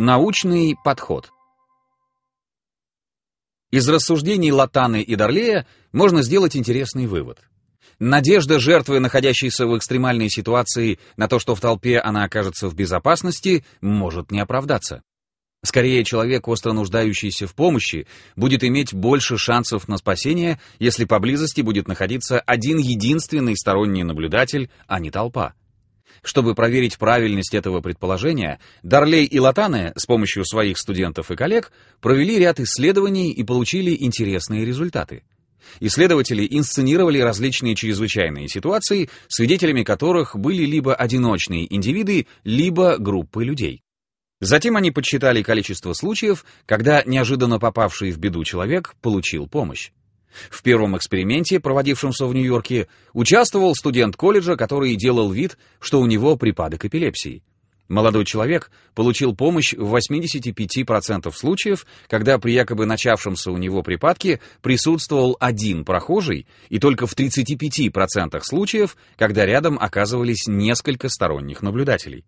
Научный подход. Из рассуждений Латаны и Дарлея можно сделать интересный вывод. Надежда жертвы, находящейся в экстремальной ситуации, на то, что в толпе она окажется в безопасности, может не оправдаться. Скорее, человек, остро нуждающийся в помощи, будет иметь больше шансов на спасение, если поблизости будет находиться один единственный сторонний наблюдатель, а не толпа. Чтобы проверить правильность этого предположения, Дарлей и Латане с помощью своих студентов и коллег провели ряд исследований и получили интересные результаты. Исследователи инсценировали различные чрезвычайные ситуации, свидетелями которых были либо одиночные индивиды, либо группы людей. Затем они подсчитали количество случаев, когда неожиданно попавший в беду человек получил помощь. В первом эксперименте, проводившемся в Нью-Йорке, участвовал студент колледжа, который делал вид, что у него припадок эпилепсии. Молодой человек получил помощь в 85% случаев, когда при якобы начавшемся у него припадке присутствовал один прохожий, и только в 35% случаев, когда рядом оказывались несколько сторонних наблюдателей.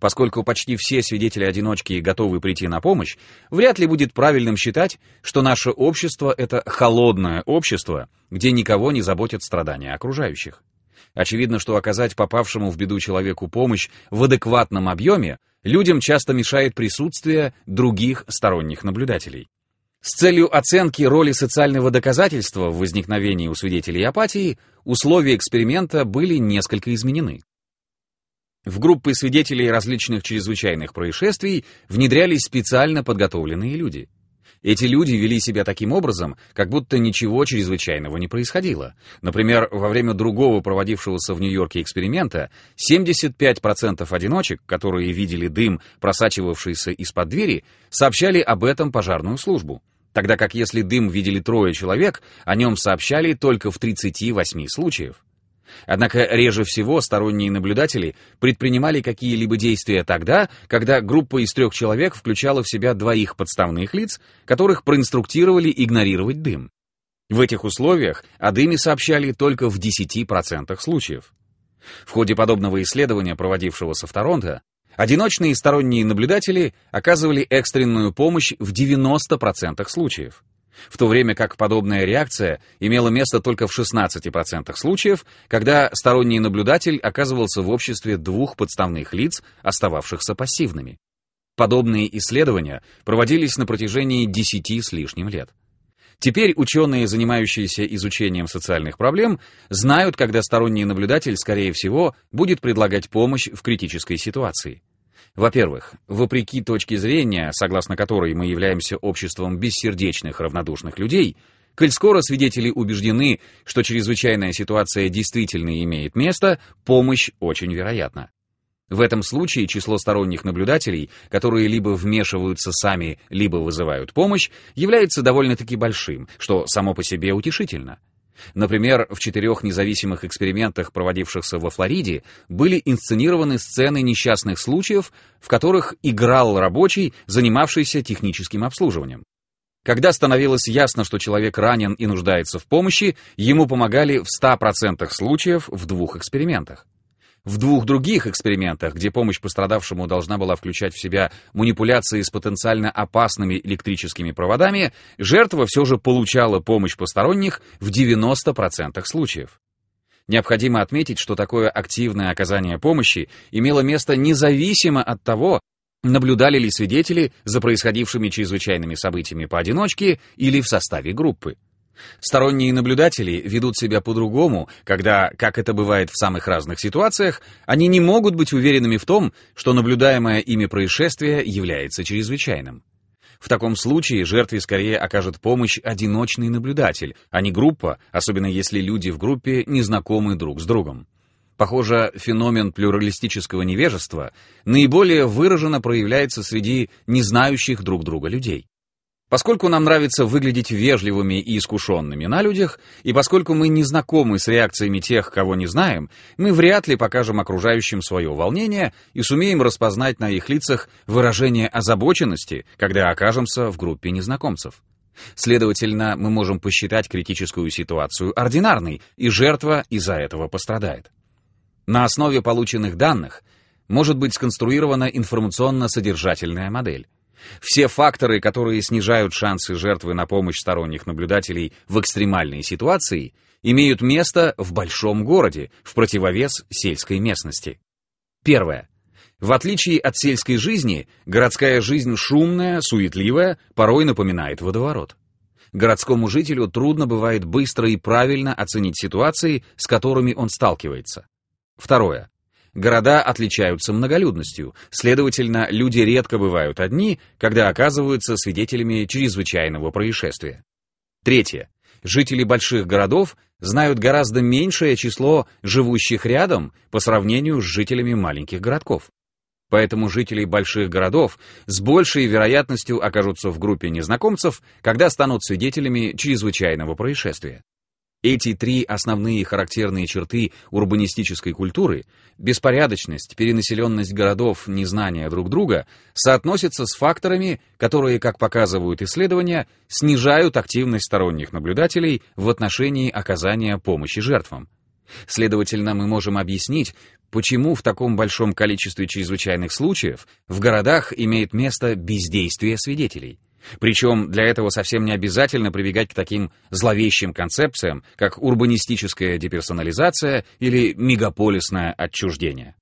Поскольку почти все свидетели-одиночки готовы прийти на помощь, вряд ли будет правильным считать, что наше общество — это холодное общество, где никого не заботят страдания окружающих. Очевидно, что оказать попавшему в беду человеку помощь в адекватном объеме людям часто мешает присутствие других сторонних наблюдателей. С целью оценки роли социального доказательства в возникновении у свидетелей апатии условия эксперимента были несколько изменены. В группы свидетелей различных чрезвычайных происшествий внедрялись специально подготовленные люди. Эти люди вели себя таким образом, как будто ничего чрезвычайного не происходило. Например, во время другого проводившегося в Нью-Йорке эксперимента 75% одиночек, которые видели дым, просачивавшийся из-под двери, сообщали об этом пожарную службу. Тогда как если дым видели трое человек, о нем сообщали только в 38 случаев. Однако реже всего сторонние наблюдатели предпринимали какие-либо действия тогда, когда группа из трех человек включала в себя двоих подставных лиц, которых проинструктировали игнорировать дым. В этих условиях о дыме сообщали только в 10% случаев. В ходе подобного исследования, проводившегося в Торонто, одиночные сторонние наблюдатели оказывали экстренную помощь в 90% случаев в то время как подобная реакция имела место только в 16% случаев, когда сторонний наблюдатель оказывался в обществе двух подставных лиц, остававшихся пассивными. Подобные исследования проводились на протяжении 10 с лишним лет. Теперь ученые, занимающиеся изучением социальных проблем, знают, когда сторонний наблюдатель, скорее всего, будет предлагать помощь в критической ситуации. Во-первых, вопреки точке зрения, согласно которой мы являемся обществом бессердечных, равнодушных людей, коль скоро свидетели убеждены, что чрезвычайная ситуация действительно имеет место, помощь очень вероятна. В этом случае число сторонних наблюдателей, которые либо вмешиваются сами, либо вызывают помощь, является довольно-таки большим, что само по себе утешительно. Например, в четырех независимых экспериментах, проводившихся во Флориде, были инсценированы сцены несчастных случаев, в которых играл рабочий, занимавшийся техническим обслуживанием. Когда становилось ясно, что человек ранен и нуждается в помощи, ему помогали в 100% случаев в двух экспериментах. В двух других экспериментах, где помощь пострадавшему должна была включать в себя манипуляции с потенциально опасными электрическими проводами, жертва все же получала помощь посторонних в 90% случаев. Необходимо отметить, что такое активное оказание помощи имело место независимо от того, наблюдали ли свидетели за происходившими чрезвычайными событиями поодиночке или в составе группы. Сторонние наблюдатели ведут себя по-другому, когда, как это бывает в самых разных ситуациях, они не могут быть уверенными в том, что наблюдаемое ими происшествие является чрезвычайным. В таком случае жертве скорее окажет помощь одиночный наблюдатель, а не группа, особенно если люди в группе не знакомы друг с другом. Похоже, феномен плюралистического невежества наиболее выраженно проявляется среди незнающих друг друга людей. Поскольку нам нравится выглядеть вежливыми и искушенными на людях, и поскольку мы не знакомы с реакциями тех, кого не знаем, мы вряд ли покажем окружающим свое волнение и сумеем распознать на их лицах выражение озабоченности, когда окажемся в группе незнакомцев. Следовательно, мы можем посчитать критическую ситуацию ординарной, и жертва из-за этого пострадает. На основе полученных данных может быть сконструирована информационно-содержательная модель. Все факторы, которые снижают шансы жертвы на помощь сторонних наблюдателей в экстремальной ситуации, имеют место в большом городе, в противовес сельской местности. Первое. В отличие от сельской жизни, городская жизнь шумная, суетливая, порой напоминает водоворот. Городскому жителю трудно бывает быстро и правильно оценить ситуации, с которыми он сталкивается. Второе. Города отличаются многолюдностью, следовательно, люди редко бывают одни, когда оказываются свидетелями чрезвычайного происшествия. Третье. Жители больших городов знают гораздо меньшее число живущих рядом по сравнению с жителями маленьких городков. Поэтому жители больших городов с большей вероятностью окажутся в группе незнакомцев, когда станут свидетелями чрезвычайного происшествия. Эти три основные характерные черты урбанистической культуры — беспорядочность, перенаселенность городов, незнание друг друга — соотносятся с факторами, которые, как показывают исследования, снижают активность сторонних наблюдателей в отношении оказания помощи жертвам. Следовательно, мы можем объяснить, почему в таком большом количестве чрезвычайных случаев в городах имеет место бездействие свидетелей. Причем для этого совсем не обязательно прибегать к таким зловещим концепциям, как урбанистическая деперсонализация или мегаполисное отчуждение.